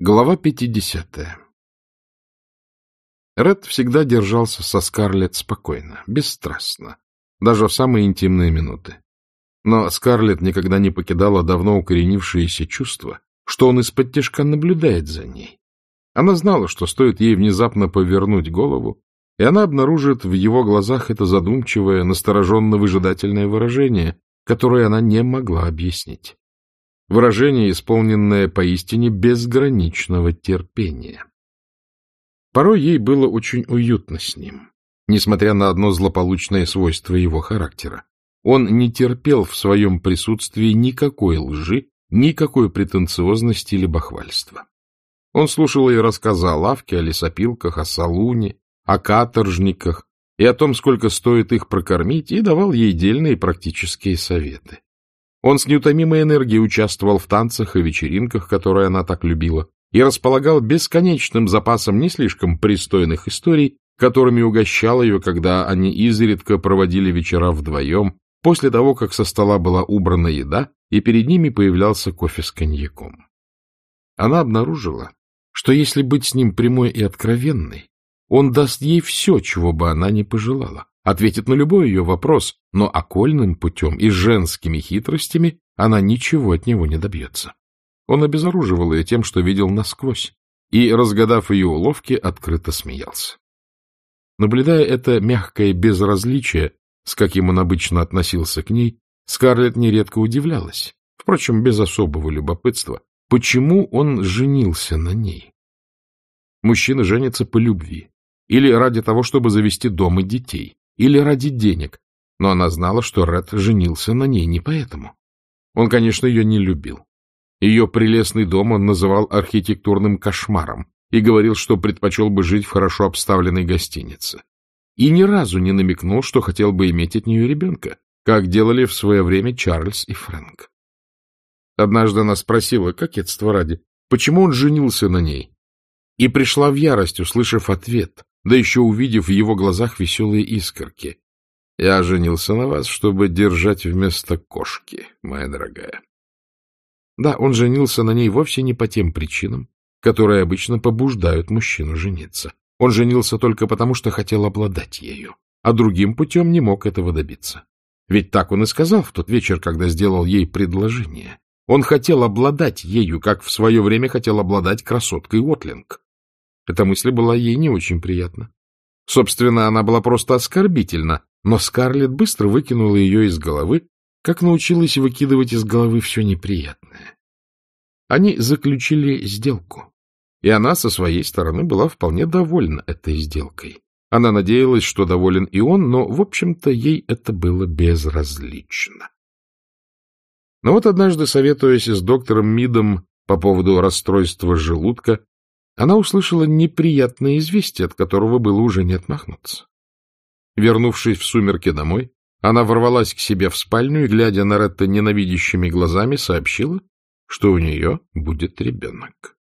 Глава 50. Ред всегда держался со Скарлетт спокойно, бесстрастно, даже в самые интимные минуты. Но Скарлетт никогда не покидала давно укоренившееся чувство, что он из-под тяжка наблюдает за ней. Она знала, что стоит ей внезапно повернуть голову, и она обнаружит в его глазах это задумчивое, настороженно-выжидательное выражение, которое она не могла объяснить. Выражение, исполненное поистине безграничного терпения. Порой ей было очень уютно с ним, несмотря на одно злополучное свойство его характера. Он не терпел в своем присутствии никакой лжи, никакой претенциозности или бахвальства. Он слушал ее рассказы о лавке, о лесопилках, о салуне, о каторжниках и о том, сколько стоит их прокормить, и давал ей дельные практические советы. Он с неутомимой энергией участвовал в танцах и вечеринках, которые она так любила, и располагал бесконечным запасом не слишком пристойных историй, которыми угощал ее, когда они изредка проводили вечера вдвоем, после того, как со стола была убрана еда, и перед ними появлялся кофе с коньяком. Она обнаружила, что если быть с ним прямой и откровенной, он даст ей все, чего бы она не пожелала ответит на любой ее вопрос, но окольным путем и женскими хитростями она ничего от него не добьется. Он обезоруживал ее тем, что видел насквозь, и, разгадав ее уловки, открыто смеялся. Наблюдая это мягкое безразличие, с каким он обычно относился к ней, Скарлетт нередко удивлялась, впрочем, без особого любопытства, почему он женился на ней. Мужчина женится по любви или ради того, чтобы завести дом и детей, или ради денег, но она знала, что Ред женился на ней не поэтому. Он, конечно, ее не любил. Ее прелестный дом он называл архитектурным кошмаром и говорил, что предпочел бы жить в хорошо обставленной гостинице. И ни разу не намекнул, что хотел бы иметь от нее ребенка, как делали в свое время Чарльз и Фрэнк. Однажды она спросила, кокетство ради, почему он женился на ней, и пришла в ярость, услышав ответ, да еще увидев в его глазах веселые искорки. Я женился на вас, чтобы держать вместо кошки, моя дорогая. Да, он женился на ней вовсе не по тем причинам, которые обычно побуждают мужчину жениться. Он женился только потому, что хотел обладать ею, а другим путем не мог этого добиться. Ведь так он и сказал в тот вечер, когда сделал ей предложение. Он хотел обладать ею, как в свое время хотел обладать красоткой Уотлинг. Эта мысль была ей не очень приятна. Собственно, она была просто оскорбительна, но Скарлетт быстро выкинула ее из головы, как научилась выкидывать из головы все неприятное. Они заключили сделку, и она со своей стороны была вполне довольна этой сделкой. Она надеялась, что доволен и он, но, в общем-то, ей это было безразлично. Но вот однажды, советуясь с доктором Мидом по поводу расстройства желудка, она услышала неприятное известие, от которого было уже не отмахнуться. Вернувшись в сумерки домой, она ворвалась к себе в спальню и, глядя на Ретта ненавидящими глазами, сообщила, что у нее будет ребенок.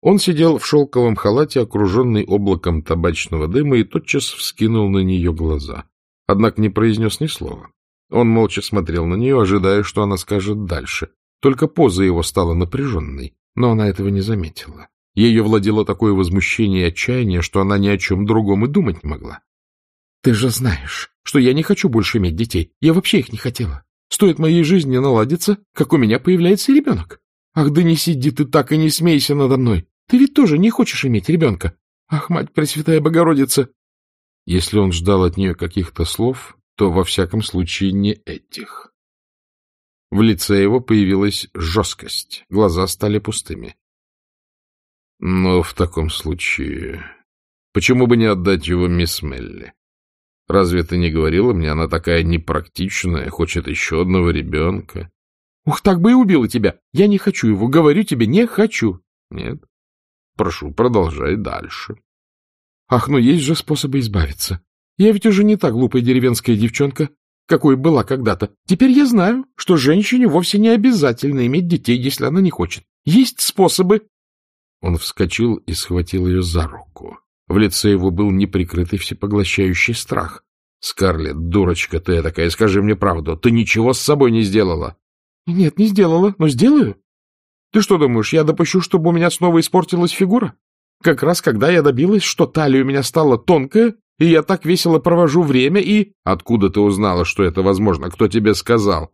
Он сидел в шелковом халате, окруженный облаком табачного дыма, и тотчас вскинул на нее глаза. Однако не произнес ни слова. Он молча смотрел на нее, ожидая, что она скажет дальше. Только поза его стала напряженной. Но она этого не заметила. Ее владело такое возмущение и отчаяние, что она ни о чем другом и думать не могла. — Ты же знаешь, что я не хочу больше иметь детей. Я вообще их не хотела. Стоит моей жизни наладиться, как у меня появляется ребенок. Ах, да не сиди ты так и не смейся надо мной. Ты ведь тоже не хочешь иметь ребенка. Ах, мать Пресвятая Богородица! Если он ждал от нее каких-то слов, то во всяком случае не этих. В лице его появилась жесткость, глаза стали пустыми. — Но в таком случае... Почему бы не отдать его мисс Мелли? Разве ты не говорила мне, она такая непрактичная, хочет еще одного ребенка? — Ух, так бы и убила тебя! Я не хочу его, говорю тебе, не хочу! — Нет. Прошу, продолжай дальше. — Ах, ну есть же способы избавиться. Я ведь уже не та глупая деревенская девчонка, какой была когда-то. Теперь я знаю, что женщине вовсе не обязательно иметь детей, если она не хочет. Есть способы. Он вскочил и схватил ее за руку. В лице его был неприкрытый всепоглощающий страх. — Скарлетт, дурочка ты такая, скажи мне правду, ты ничего с собой не сделала? — Нет, не сделала, но сделаю. Ты что думаешь, я допущу, чтобы у меня снова испортилась фигура? Как раз когда я добилась, что талия у меня стала тонкая, и я так весело провожу время, и... Откуда ты узнала, что это возможно? Кто тебе сказал?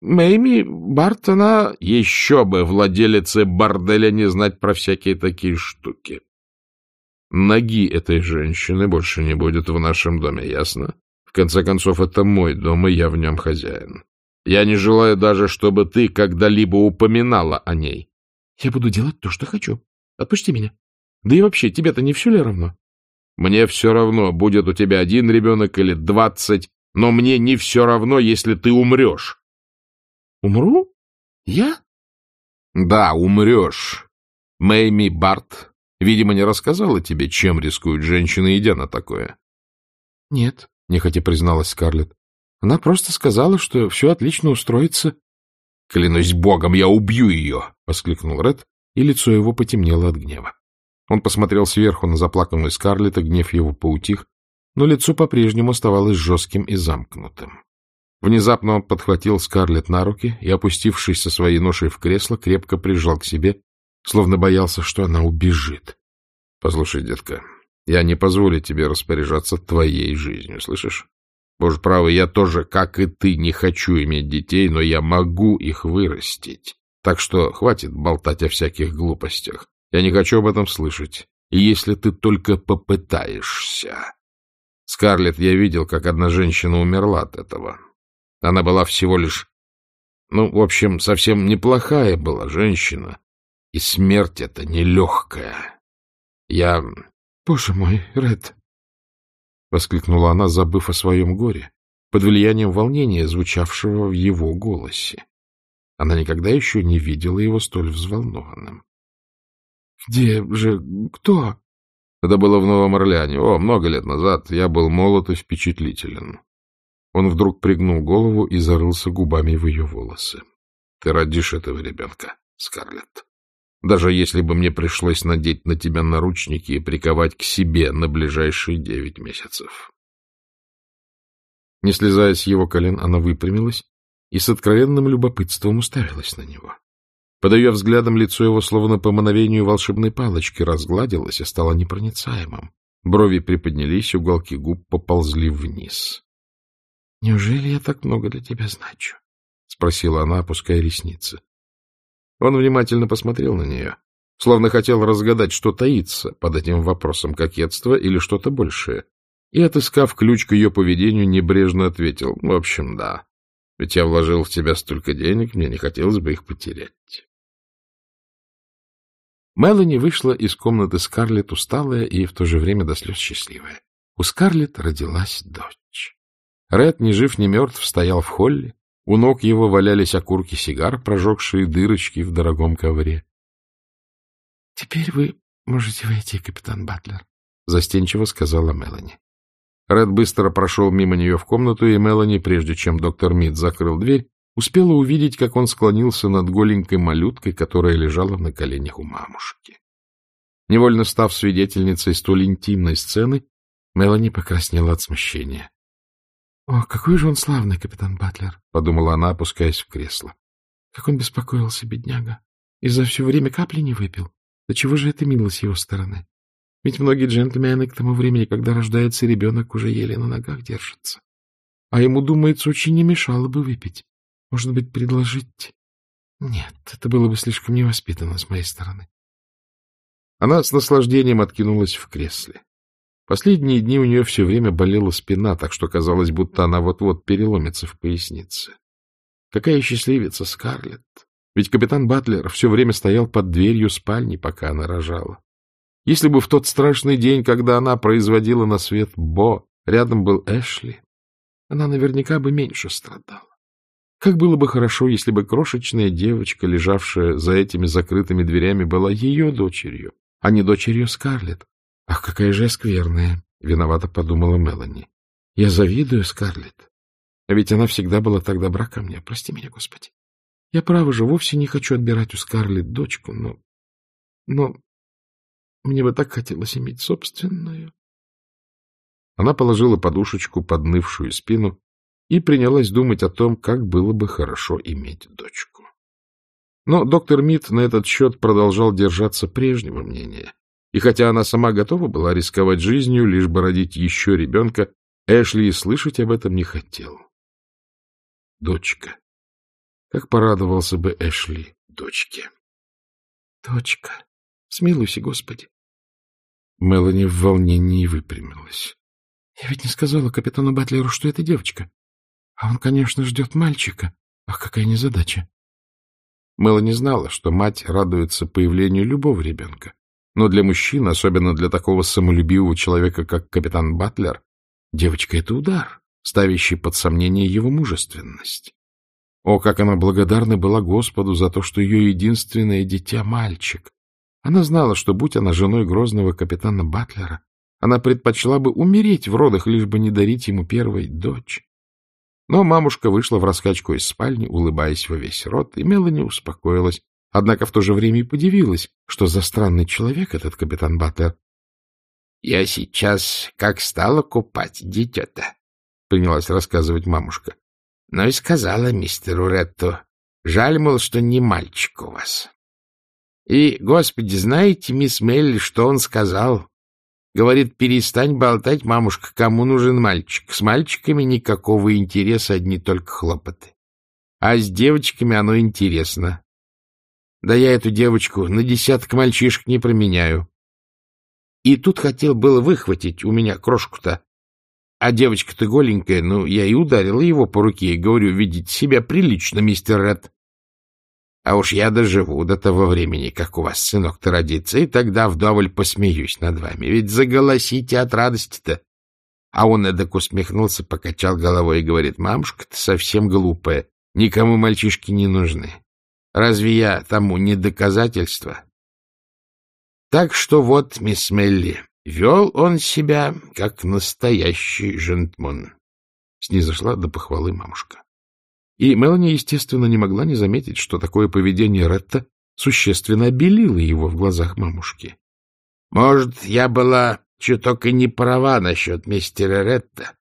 Мэйми Барт, она... Еще бы владелице борделя не знать про всякие такие штуки. Ноги этой женщины больше не будет в нашем доме, ясно? В конце концов, это мой дом, и я в нем хозяин. Я не желаю даже, чтобы ты когда-либо упоминала о ней. Я буду делать то, что хочу. Отпусти меня. Да и вообще, тебе-то не все ли равно? Мне все равно, будет у тебя один ребенок или двадцать, но мне не все равно, если ты умрешь. Умру? Я? Да, умрешь. Мэйми Барт, видимо, не рассказала тебе, чем рискуют женщины, идя на такое. Нет, нехотя призналась Скарлетт. Она просто сказала, что все отлично устроится. — Клянусь богом, я убью ее! — воскликнул Ред, и лицо его потемнело от гнева. Он посмотрел сверху на заплаканную Скарлетт, гнев его поутих, но лицо по-прежнему оставалось жестким и замкнутым. Внезапно он подхватил Скарлетт на руки и, опустившись со своей ношей в кресло, крепко прижал к себе, словно боялся, что она убежит. — Послушай, детка, я не позволю тебе распоряжаться твоей жизнью, слышишь? Боже правый, я тоже, как и ты, не хочу иметь детей, но я могу их вырастить. Так что хватит болтать о всяких глупостях. Я не хочу об этом слышать. И если ты только попытаешься... Скарлетт, я видел, как одна женщина умерла от этого. Она была всего лишь... Ну, в общем, совсем неплохая была женщина. И смерть эта нелегкая. Я... Боже мой, Ред, — воскликнула она, забыв о своем горе, под влиянием волнения, звучавшего в его голосе. Она никогда еще не видела его столь взволнованным. — Где же... кто? Это было в Новом Орлеане. О, много лет назад. Я был молод и впечатлителен. Он вдруг пригнул голову и зарылся губами в ее волосы. — Ты родишь этого ребенка, Скарлетт. Даже если бы мне пришлось надеть на тебя наручники и приковать к себе на ближайшие девять месяцев. Не слезая с его колен, она выпрямилась и с откровенным любопытством уставилась на него. Под ее взглядом лицо его, словно по мановению волшебной палочки, разгладилось и стало непроницаемым. Брови приподнялись, уголки губ поползли вниз. — Неужели я так много для тебя значу? — спросила она, опуская ресницы. Он внимательно посмотрел на нее, словно хотел разгадать, что таится под этим вопросом кокетства или что-то большее, и, отыскав ключ к ее поведению, небрежно ответил, в общем, да, ведь я вложил в тебя столько денег, мне не хотелось бы их потерять. Мелани вышла из комнаты Скарлетт усталая и в то же время до слез счастливая. У Скарлетт родилась дочь. Ред, ни жив, ни мертв, стоял в холле, у ног его валялись окурки сигар, прожегшие дырочки в дорогом ковре. — Теперь вы можете войти, капитан Батлер, — застенчиво сказала Мелани. Ред быстро прошел мимо нее в комнату, и Мелани, прежде чем доктор Мид закрыл дверь, успела увидеть, как он склонился над голенькой малюткой, которая лежала на коленях у мамушки. Невольно став свидетельницей столь интимной сцены, Мелани покраснела от смущения. — О, какой же он славный, капитан Батлер, — подумала она, опускаясь в кресло. — Как он беспокоился, бедняга. И за все время капли не выпил. Да чего же это мило с его стороны? Ведь многие джентльмены к тому времени, когда рождается ребенок, уже еле на ногах держатся. А ему, думается, очень не мешало бы выпить. Может быть, предложить... Нет, это было бы слишком невоспитанно с моей стороны. Она с наслаждением откинулась в кресле. Последние дни у нее все время болела спина, так что казалось, будто она вот-вот переломится в пояснице. Какая счастливица Скарлетт! Ведь капитан Батлер все время стоял под дверью спальни, пока она рожала. Если бы в тот страшный день, когда она производила на свет Бо, рядом был Эшли, она наверняка бы меньше страдала. Как было бы хорошо, если бы крошечная девочка, лежавшая за этими закрытыми дверями, была ее дочерью, а не дочерью Скарлетт, — Ах, какая же я скверная! — виновато подумала Мелани. — Я завидую Скарлетт. А ведь она всегда была так добра ко мне. Прости меня, Господи. Я, право же, вовсе не хочу отбирать у Скарлетт дочку, но... Но мне бы так хотелось иметь собственную. Она положила подушечку под нывшую спину и принялась думать о том, как было бы хорошо иметь дочку. Но доктор Мид на этот счет продолжал держаться прежнего мнения. И хотя она сама готова была рисковать жизнью, лишь бы родить еще ребенка, Эшли и слышать об этом не хотел. Дочка. Как порадовался бы Эшли дочке. Дочка. Смилуйся, Господи. Мелани в волнении выпрямилась. Я ведь не сказала капитану Батлеру, что это девочка. А он, конечно, ждет мальчика. Ах, какая незадача. Мелани знала, что мать радуется появлению любого ребенка. Но для мужчин, особенно для такого самолюбивого человека, как капитан Батлер, девочка — это удар, ставящий под сомнение его мужественность. О, как она благодарна была Господу за то, что ее единственное дитя — мальчик. Она знала, что, будь она женой грозного капитана Батлера, она предпочла бы умереть в родах, лишь бы не дарить ему первой дочь. Но мамушка вышла в раскачку из спальни, улыбаясь во весь рот, и Мелани успокоилась, однако в то же время и подивилась, что за странный человек этот капитан Батлер. — Я сейчас как стала купать дитё-то, — принялась рассказывать мамушка. — Но и сказала мистеру Ретту, жаль, мол, что не мальчик у вас. И, господи, знаете, мисс Мелли, что он сказал? Говорит, перестань болтать, мамушка, кому нужен мальчик. С мальчиками никакого интереса, одни только хлопоты. А с девочками оно интересно. Да я эту девочку на десяток мальчишек не променяю. И тут хотел было выхватить у меня крошку-то. А девочка-то голенькая, ну, я и ударила его по руке и говорю, видите себя прилично, мистер Ред. А уж я доживу до того времени, как у вас сынок-то родится, и тогда вдоволь посмеюсь над вами. Ведь заголосите от радости-то. А он эдак усмехнулся, покачал головой и говорит, мамушка, ты совсем глупая, никому мальчишки не нужны. Разве я тому не доказательство? Так что вот, мисс Мелли, вел он себя, как настоящий жентмун. Снизошла до похвалы мамушка. И Мелани, естественно, не могла не заметить, что такое поведение Ретта существенно обелило его в глазах мамушки. — Может, я была чуток и не права насчет мистера Ретта.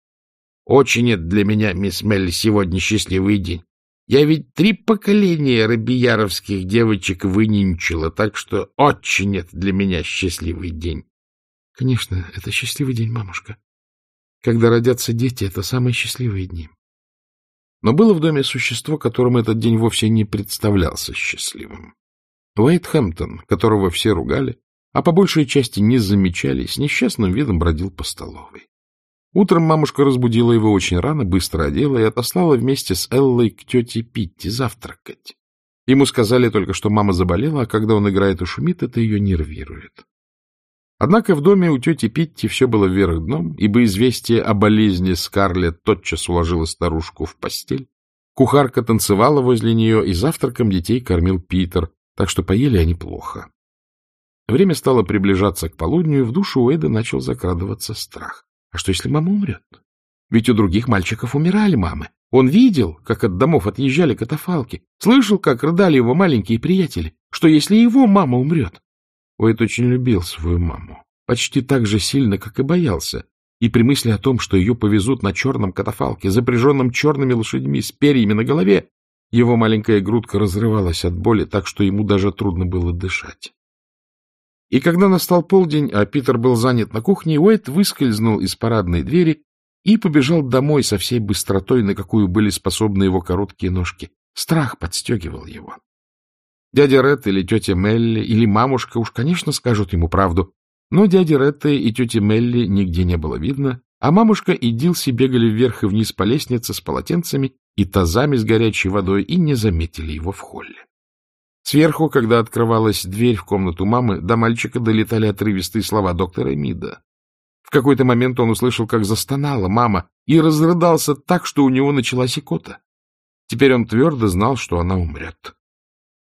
Очень это для меня, мисс Мелли, сегодня счастливый день. Я ведь три поколения рабияровских девочек выненчила, так что очень это для меня счастливый день. — Конечно, это счастливый день, мамушка. Когда родятся дети, это самые счастливые дни. Но было в доме существо, которому этот день вовсе не представлялся счастливым. Уэйт Хэмптон, которого все ругали, а по большей части не замечали, с несчастным видом бродил по столовой. Утром мамушка разбудила его очень рано, быстро одела и отослала вместе с Эллой к тете Питти завтракать. Ему сказали только, что мама заболела, а когда он играет и шумит, это ее нервирует. Однако в доме у тети Питти все было вверх дном, ибо известие о болезни Скарлетт тотчас уложило старушку в постель. Кухарка танцевала возле нее, и завтраком детей кормил Питер, так что поели они плохо. Время стало приближаться к полудню, и в душу Уэйда начал закрадываться страх. А что, если мама умрет? Ведь у других мальчиков умирали мамы. Он видел, как от домов отъезжали катафалки, слышал, как рыдали его маленькие приятели. Что, если его мама умрет? Уэйд очень любил свою маму, почти так же сильно, как и боялся, и при мысли о том, что ее повезут на черном катафалке, запряженном черными лошадьми с перьями на голове, его маленькая грудка разрывалась от боли, так что ему даже трудно было дышать. И когда настал полдень, а Питер был занят на кухне, Уэйд выскользнул из парадной двери и побежал домой со всей быстротой, на какую были способны его короткие ножки. Страх подстегивал его. Дядя Ред или тетя Мелли или мамушка уж, конечно, скажут ему правду. Но дяди Ретта и тети Мелли нигде не было видно, а мамушка и Дилси бегали вверх и вниз по лестнице с полотенцами и тазами с горячей водой и не заметили его в холле. Сверху, когда открывалась дверь в комнату мамы, до мальчика долетали отрывистые слова доктора Мида. В какой-то момент он услышал, как застонала мама, и разрыдался так, что у него началась икота. Теперь он твердо знал, что она умрет.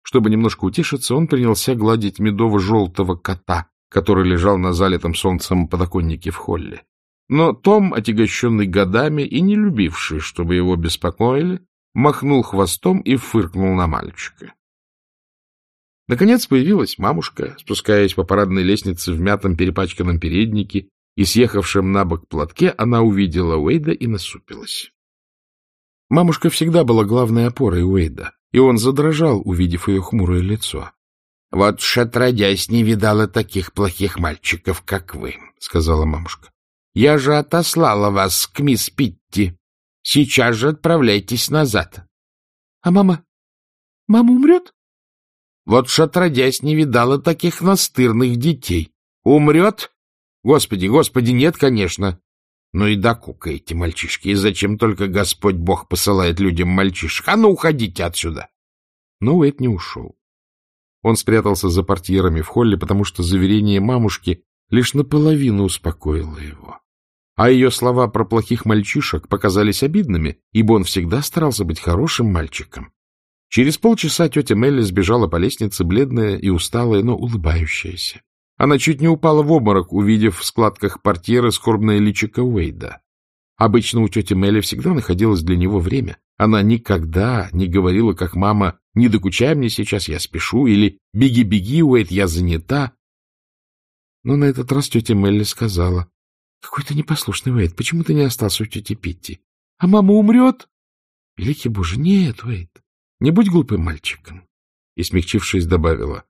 Чтобы немножко утешиться, он принялся гладить медово-желтого кота, который лежал на залитом солнцем подоконнике в холле. Но Том, отягощенный годами и не любивший, чтобы его беспокоили, махнул хвостом и фыркнул на мальчика. Наконец появилась мамушка, спускаясь по парадной лестнице в мятом перепачканном переднике и съехавшем на бок платке, она увидела Уэйда и насупилась. Мамушка всегда была главной опорой Уэйда и он задрожал, увидев ее хмурое лицо. — Вот ж отродясь не видала таких плохих мальчиков, как вы, — сказала мамушка. — Я же отослала вас к мисс Питти. Сейчас же отправляйтесь назад. — А мама? Мама умрет? — Вот ж отродясь не видала таких настырных детей. Умрет? Господи, господи, нет, конечно. Ну и докукаете, мальчишки, и зачем только Господь Бог посылает людям мальчишек? А ну, уходите отсюда! Но Уэйд не ушел. Он спрятался за портьерами в холле, потому что заверение мамушки лишь наполовину успокоило его. А ее слова про плохих мальчишек показались обидными, ибо он всегда старался быть хорошим мальчиком. Через полчаса тетя Мелли сбежала по лестнице, бледная и усталая, но улыбающаяся. Она чуть не упала в обморок, увидев в складках портьеры скорбное личико Уэйда. Обычно у тети Мелли всегда находилось для него время. Она никогда не говорила, как мама, «Не докучай мне сейчас, я спешу», или «Беги-беги, Уэйд, я занята». Но на этот раз тетя Мелли сказала, «Какой ты непослушный, Уэйд, почему ты не остался у тети Питти? А мама умрет?» «Великий Боже, нет, Уэйд, не будь глупым мальчиком». И, смягчившись, добавила,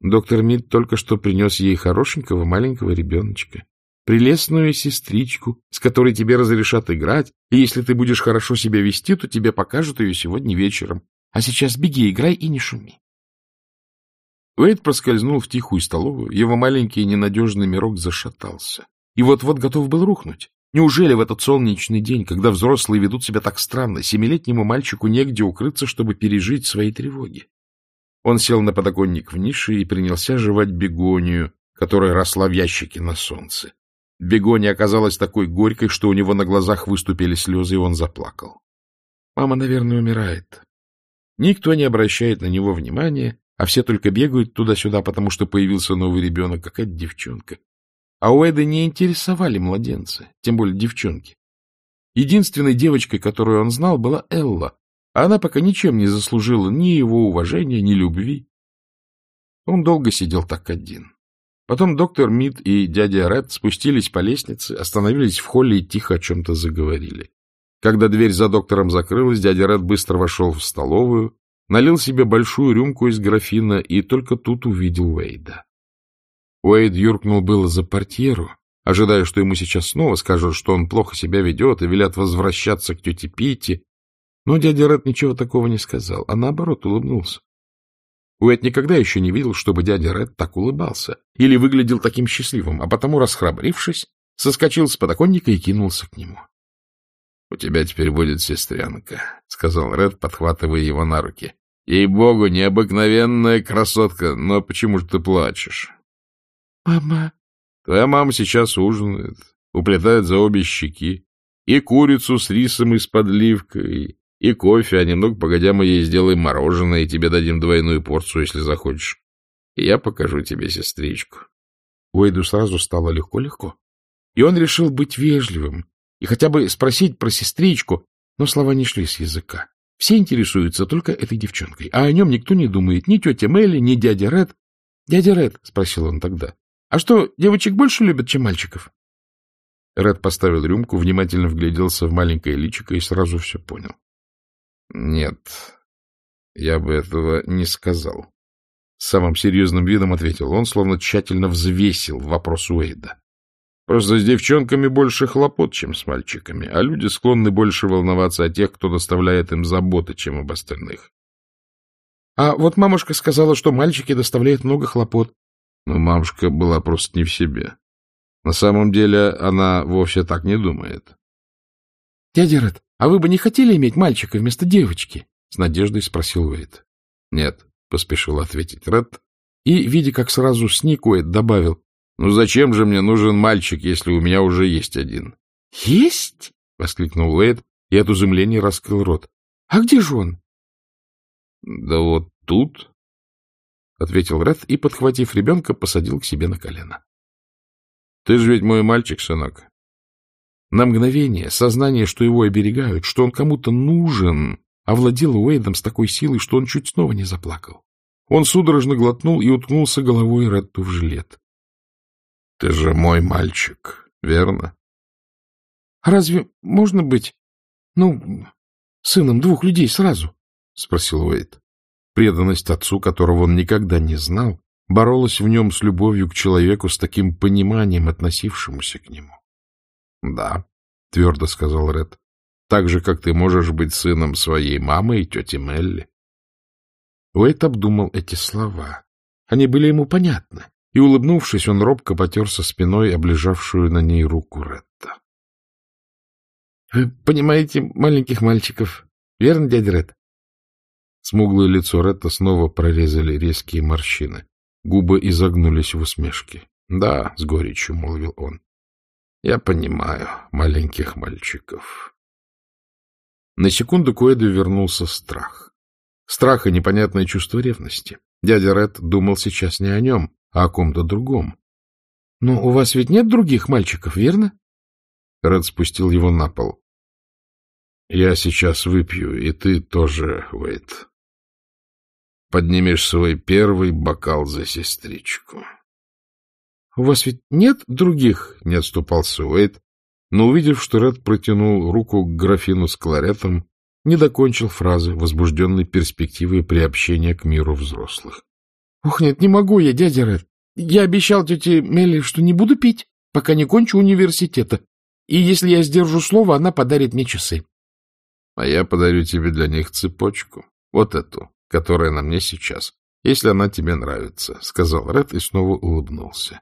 Доктор Мид только что принес ей хорошенького маленького ребеночка, прелестную сестричку, с которой тебе разрешат играть, и если ты будешь хорошо себя вести, то тебе покажут ее сегодня вечером. А сейчас беги, играй и не шуми. Уэйд проскользнул в тихую столовую, его маленький ненадежный мирок зашатался. И вот-вот готов был рухнуть. Неужели в этот солнечный день, когда взрослые ведут себя так странно, семилетнему мальчику негде укрыться, чтобы пережить свои тревоги? Он сел на подоконник в нише и принялся жевать бегонию, которая росла в ящике на солнце. Бегония оказалась такой горькой, что у него на глазах выступили слезы, и он заплакал. Мама, наверное, умирает. Никто не обращает на него внимания, а все только бегают туда-сюда, потому что появился новый ребенок, какая-то девчонка. А у Эды не интересовали младенцы, тем более девчонки. Единственной девочкой, которую он знал, была Элла, она пока ничем не заслужила ни его уважения, ни любви. Он долго сидел так один. Потом доктор Мид и дядя Ред спустились по лестнице, остановились в холле и тихо о чем-то заговорили. Когда дверь за доктором закрылась, дядя Ред быстро вошел в столовую, налил себе большую рюмку из графина и только тут увидел Уэйда. Уэйд юркнул было за портьеру, ожидая, что ему сейчас снова скажут, что он плохо себя ведет и велят возвращаться к тете Питти, но дядя Ред ничего такого не сказал, а наоборот улыбнулся. Уэт никогда еще не видел, чтобы дядя Ред так улыбался или выглядел таким счастливым, а потому, расхрабрившись, соскочил с подоконника и кинулся к нему. — У тебя теперь будет сестренка, — сказал Ред, подхватывая его на руки. — Ей-богу, необыкновенная красотка, но почему же ты плачешь? — Мама... — Твоя мама сейчас ужинает, уплетает за обе щеки, и курицу с рисом и с подливкой, и кофе, а немного погодя мы ей сделаем мороженое, и тебе дадим двойную порцию, если захочешь. И я покажу тебе сестричку. Уэйду сразу стало легко-легко. И он решил быть вежливым и хотя бы спросить про сестричку, но слова не шли с языка. Все интересуются только этой девчонкой, а о нем никто не думает, ни тетя Мелли, ни дядя Ред. — Дядя Ред, — спросил он тогда, — а что, девочек больше любят, чем мальчиков? Ред поставил рюмку, внимательно вгляделся в маленькое личико и сразу все понял. Нет, я бы этого не сказал. С самым серьезным видом ответил он, словно тщательно взвесил вопрос Уэйда. Просто с девчонками больше хлопот, чем с мальчиками, а люди склонны больше волноваться о тех, кто доставляет им заботы, чем об остальных. А вот мамушка сказала, что мальчики доставляют много хлопот. Но мамушка была просто не в себе. На самом деле она вовсе так не думает. — Дядя Ред, а вы бы не хотели иметь мальчика вместо девочки? — с надеждой спросил Уэйд. — Нет, — поспешил ответить Ред, и, видя, как сразу сник, Уэйд добавил, — Ну зачем же мне нужен мальчик, если у меня уже есть один? — Есть? — воскликнул Уэйд и от изумления раскрыл рот. — А где же он? — Да вот тут, — ответил Ред и, подхватив ребенка, посадил к себе на колено. — Ты же ведь мой мальчик, сынок. На мгновение сознание, что его оберегают, что он кому-то нужен, овладело Уэйдом с такой силой, что он чуть снова не заплакал. Он судорожно глотнул и уткнулся головой Ретту в жилет. — Ты же мой мальчик, верно? — разве можно быть, ну, сыном двух людей сразу? — спросил Уэйд. Преданность отцу, которого он никогда не знал, боролась в нем с любовью к человеку, с таким пониманием, относившемуся к нему. — Да, — твердо сказал Ред, — так же, как ты можешь быть сыном своей мамы и тети Мелли. Уэйт обдумал эти слова. Они были ему понятны, и, улыбнувшись, он робко потерся спиной облежавшую на ней руку Ретта. — Вы понимаете маленьких мальчиков, верно, дядя Ред? Смуглое лицо Ретта снова прорезали резкие морщины. Губы изогнулись в усмешке. — Да, — с горечью молвил он. — Я понимаю маленьких мальчиков. На секунду к вернулся страх. Страх и непонятное чувство ревности. Дядя Ред думал сейчас не о нем, а о ком-то другом. — Но у вас ведь нет других мальчиков, верно? Ред спустил его на пол. — Я сейчас выпью, и ты тоже, Уэйд поднимешь свой первый бокал за сестричку. — У вас ведь нет других? — не отступался Уэйд, но, увидев, что Ред протянул руку к графину с кларетом, не докончил фразы, возбужденной перспективой приобщения к миру взрослых. — Ох, нет, не могу я, дядя Ред. Я обещал тете Мелли, что не буду пить, пока не кончу университета. И если я сдержу слово, она подарит мне часы. — А я подарю тебе для них цепочку. Вот эту которая на мне сейчас, если она тебе нравится, — сказал Ред и снова улыбнулся.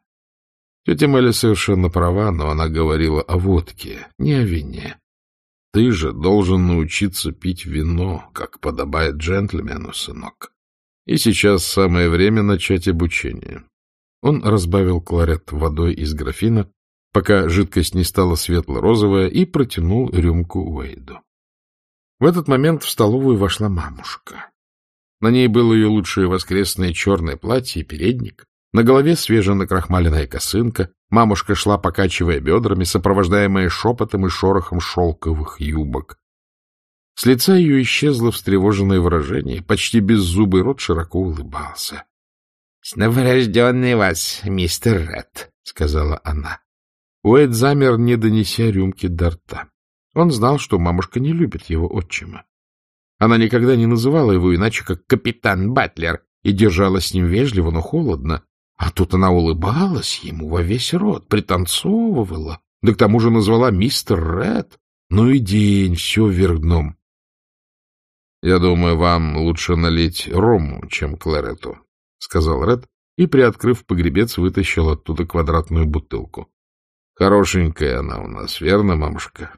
Тетя Мелли совершенно права, но она говорила о водке, не о вине. Ты же должен научиться пить вино, как подобает джентльмену, сынок. И сейчас самое время начать обучение. Он разбавил кларет водой из графина, пока жидкость не стала светло-розовая, и протянул рюмку Уэйду. В этот момент в столовую вошла мамушка. На ней было ее лучшее воскресное черное платье и передник. На голове свеженакрахмаленная косынка. Мамушка шла, покачивая бедрами, сопровождаемая шепотом и шорохом шелковых юбок. С лица ее исчезло встревоженное выражение. Почти беззубый рот широко улыбался. — С вас, мистер Ред, — сказала она. Уэйд замер, не донеся рюмки до рта. Он знал, что мамушка не любит его отчима. Она никогда не называла его иначе, как капитан Батлер, и держалась с ним вежливо, но холодно. А тут она улыбалась ему во весь рот, пританцовывала, да к тому же назвала мистер Ред. Ну и день, все вверх дном. — Я думаю, вам лучше налить рому, чем кларету, — сказал Ред, и, приоткрыв погребец, вытащил оттуда квадратную бутылку. — Хорошенькая она у нас, верно, мамушка?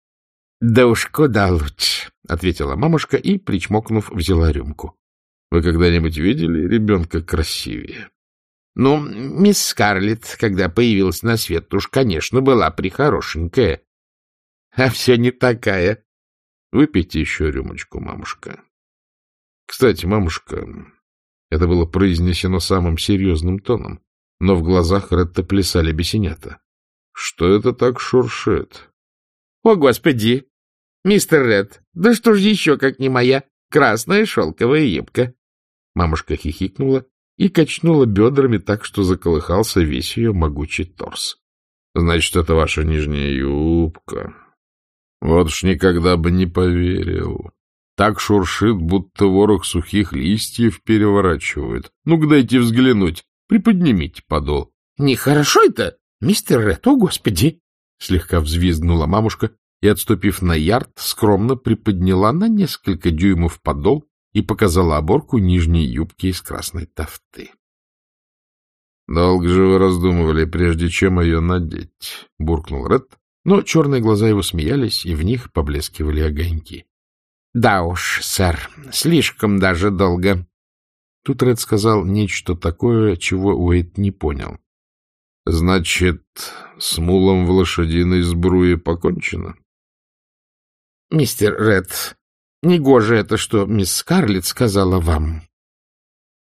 — Да уж куда лучше, — ответила мамушка и, причмокнув, взяла рюмку. — Вы когда-нибудь видели ребенка красивее? — Ну, мисс Скарлетт, когда появилась на свет, уж, конечно, была прихорошенькая. — А все не такая. — Выпейте еще рюмочку, мамушка. Кстати, мамушка, это было произнесено самым серьезным тоном, но в глазах Ретта плясали бесенята. — Что это так шуршит? — О, Господи! Мистер Ред, да что ж еще, как не моя красная шелковая юбка? Мамушка хихикнула и качнула бедрами так, что заколыхался весь ее могучий торс. — Значит, это ваша нижняя юбка. Вот уж никогда бы не поверил. Так шуршит, будто ворох сухих листьев переворачивают. Ну-ка дайте взглянуть, приподнимите подол. — Нехорошо это, мистер Ред, о господи! — слегка взвизгнула мамушка и, отступив на ярд, скромно приподняла на несколько дюймов подол и показала оборку нижней юбки из красной тафты. — Долго же вы раздумывали, прежде чем ее надеть, — буркнул Ред, но черные глаза его смеялись, и в них поблескивали огоньки. — Да уж, сэр, слишком даже долго. Тут Ред сказал нечто такое, чего Уэйт не понял. — Значит, с мулом в лошадиной сбруе покончено? — Мистер Ред, негоже это, что мисс Скарлетт сказала вам.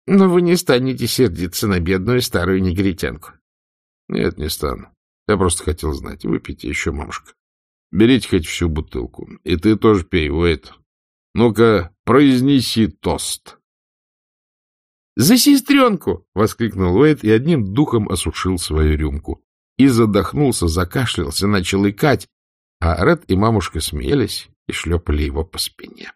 Но вы не станете сердиться на бедную старую негритянку. — Нет, не стану. Я просто хотел знать. Выпейте еще, мамушка. Берите хоть всю бутылку. И ты тоже пей, Уэйт. Ну-ка, произнеси тост. — За сестренку! — воскликнул Уэйт и одним духом осушил свою рюмку. И задохнулся, закашлялся, начал икать, а Ред и мамушка смеялись и шлепали его по спине.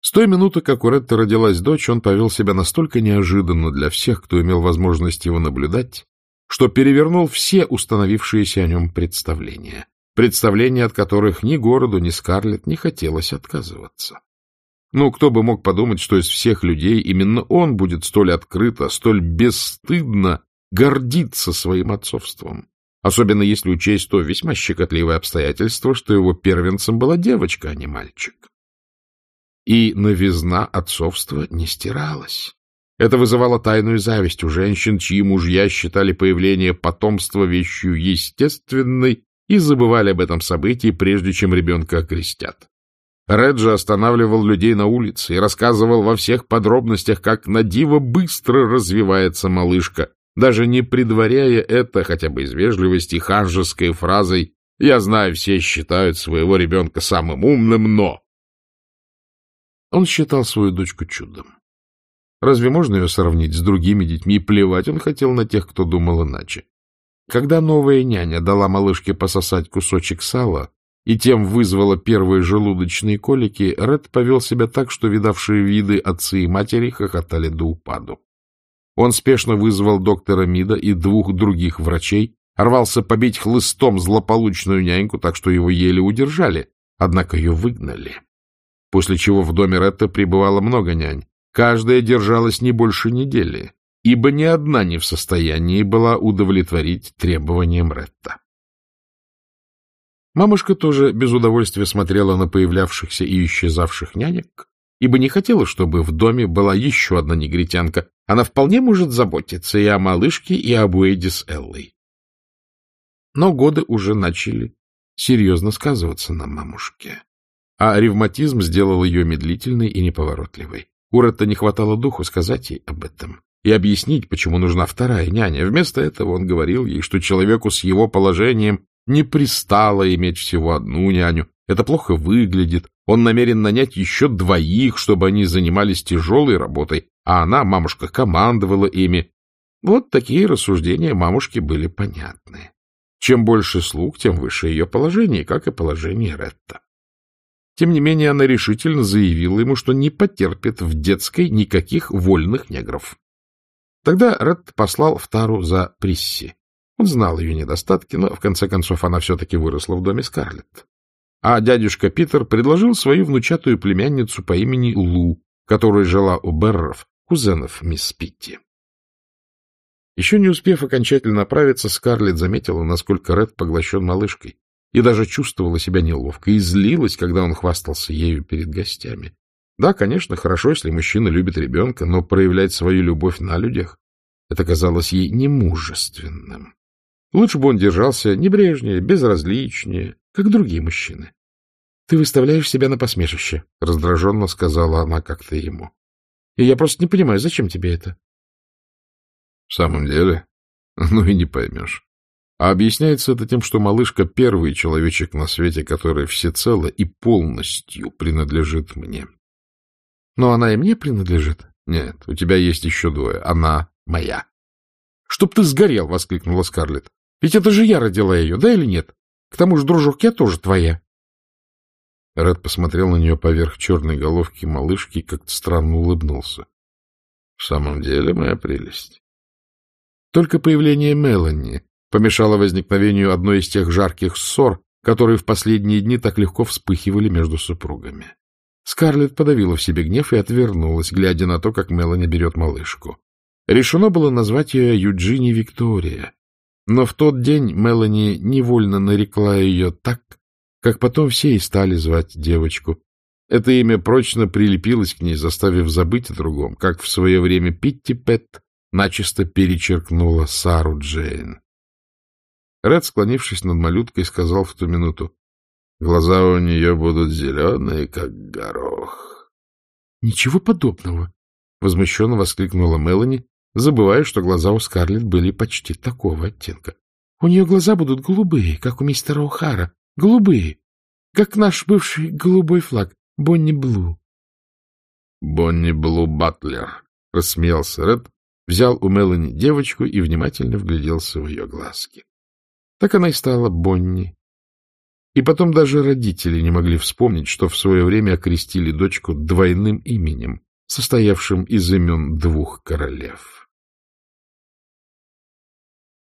С той минуты, как у Ретта родилась дочь, он повел себя настолько неожиданно для всех, кто имел возможность его наблюдать, что перевернул все установившиеся о нем представления, представления, от которых ни городу, ни Скарлетт не хотелось отказываться. Ну, кто бы мог подумать, что из всех людей именно он будет столь открыто, столь бесстыдно гордиться своим отцовством. Особенно если учесть то весьма щекотливое обстоятельство, что его первенцем была девочка, а не мальчик. И новизна отцовства не стиралась. Это вызывало тайную зависть у женщин, чьи мужья считали появление потомства вещью естественной и забывали об этом событии, прежде чем ребенка окрестят. Реджи останавливал людей на улице и рассказывал во всех подробностях, как на диво быстро развивается малышка, даже не предваряя это хотя бы из вежливости ханжеской фразой «Я знаю, все считают своего ребенка самым умным, но...» Он считал свою дочку чудом. Разве можно ее сравнить с другими детьми? Плевать он хотел на тех, кто думал иначе. Когда новая няня дала малышке пососать кусочек сала и тем вызвала первые желудочные колики, Ред повел себя так, что видавшие виды отцы и матери хохотали до упаду. Он спешно вызвал доктора Мида и двух других врачей, рвался побить хлыстом злополучную няньку, так что его еле удержали, однако ее выгнали после чего в доме Ретта пребывало много нянь. Каждая держалась не больше недели, ибо ни одна не в состоянии была удовлетворить требованиям Ретта. Мамушка тоже без удовольствия смотрела на появлявшихся и исчезавших нянек, ибо не хотела, чтобы в доме была еще одна негритянка. Она вполне может заботиться и о малышке, и об Уэйде с Эллой. Но годы уже начали серьезно сказываться на мамушке а ревматизм сделал ее медлительной и неповоротливой. Уретта не хватало духу сказать ей об этом и объяснить, почему нужна вторая няня. Вместо этого он говорил ей, что человеку с его положением не пристало иметь всего одну няню. Это плохо выглядит. Он намерен нанять еще двоих, чтобы они занимались тяжелой работой, а она, мамушка, командовала ими. Вот такие рассуждения мамушки были понятны. Чем больше слуг, тем выше ее положение, как и положение Ретта. Тем не менее, она решительно заявила ему, что не потерпит в детской никаких вольных негров. Тогда Ред послал в Тару за Присси. Он знал ее недостатки, но, в конце концов, она все-таки выросла в доме Скарлетт. А дядюшка Питер предложил свою внучатую племянницу по имени Лу, которая жила у Берров, кузенов мисс Питти. Еще не успев окончательно оправиться, Скарлетт заметила, насколько Ред поглощен малышкой и даже чувствовала себя неловко и злилась, когда он хвастался ею перед гостями. Да, конечно, хорошо, если мужчина любит ребенка, но проявлять свою любовь на людях — это казалось ей немужественным. Лучше бы он держался небрежнее, безразличнее, как другие мужчины. — Ты выставляешь себя на посмешище, — раздраженно сказала она как-то ему. — И я просто не понимаю, зачем тебе это? — В самом деле? Ну и не поймешь. А объясняется это тем, что малышка — первый человечек на свете, который всецело и полностью принадлежит мне. Но она и мне принадлежит? Нет, у тебя есть еще двое. Она моя. — Чтоб ты сгорел! — воскликнула Скарлетт. — Ведь это же я родила ее, да или нет? К тому же, дружок, я тоже твоя. Ред посмотрел на нее поверх черной головки малышки и как-то странно улыбнулся. — В самом деле, моя прелесть. Только появление Мелани помешало возникновению одной из тех жарких ссор, которые в последние дни так легко вспыхивали между супругами. Скарлетт подавила в себе гнев и отвернулась, глядя на то, как Мелани берет малышку. Решено было назвать ее Юджини Виктория, но в тот день Мелани невольно нарекла ее так, как потом все и стали звать девочку. Это имя прочно прилепилось к ней, заставив забыть о другом, как в свое время Питти Пэт начисто перечеркнула Сару Джейн. Ред, склонившись над малюткой, сказал в ту минуту, глаза у нее будут зеленые, как горох. — Ничего подобного! — возмущенно воскликнула Мелани, забывая, что глаза у Скарлетт были почти такого оттенка. — У нее глаза будут голубые, как у мистера О'Хара, голубые, как наш бывший голубой флаг, Бонни Блу. — Бонни Блу Батлер, — рассмеялся Ред, взял у Мелани девочку и внимательно вгляделся в ее глазки. Так она и стала Бонни. И потом даже родители не могли вспомнить, что в свое время окрестили дочку двойным именем, состоявшим из имен двух королев.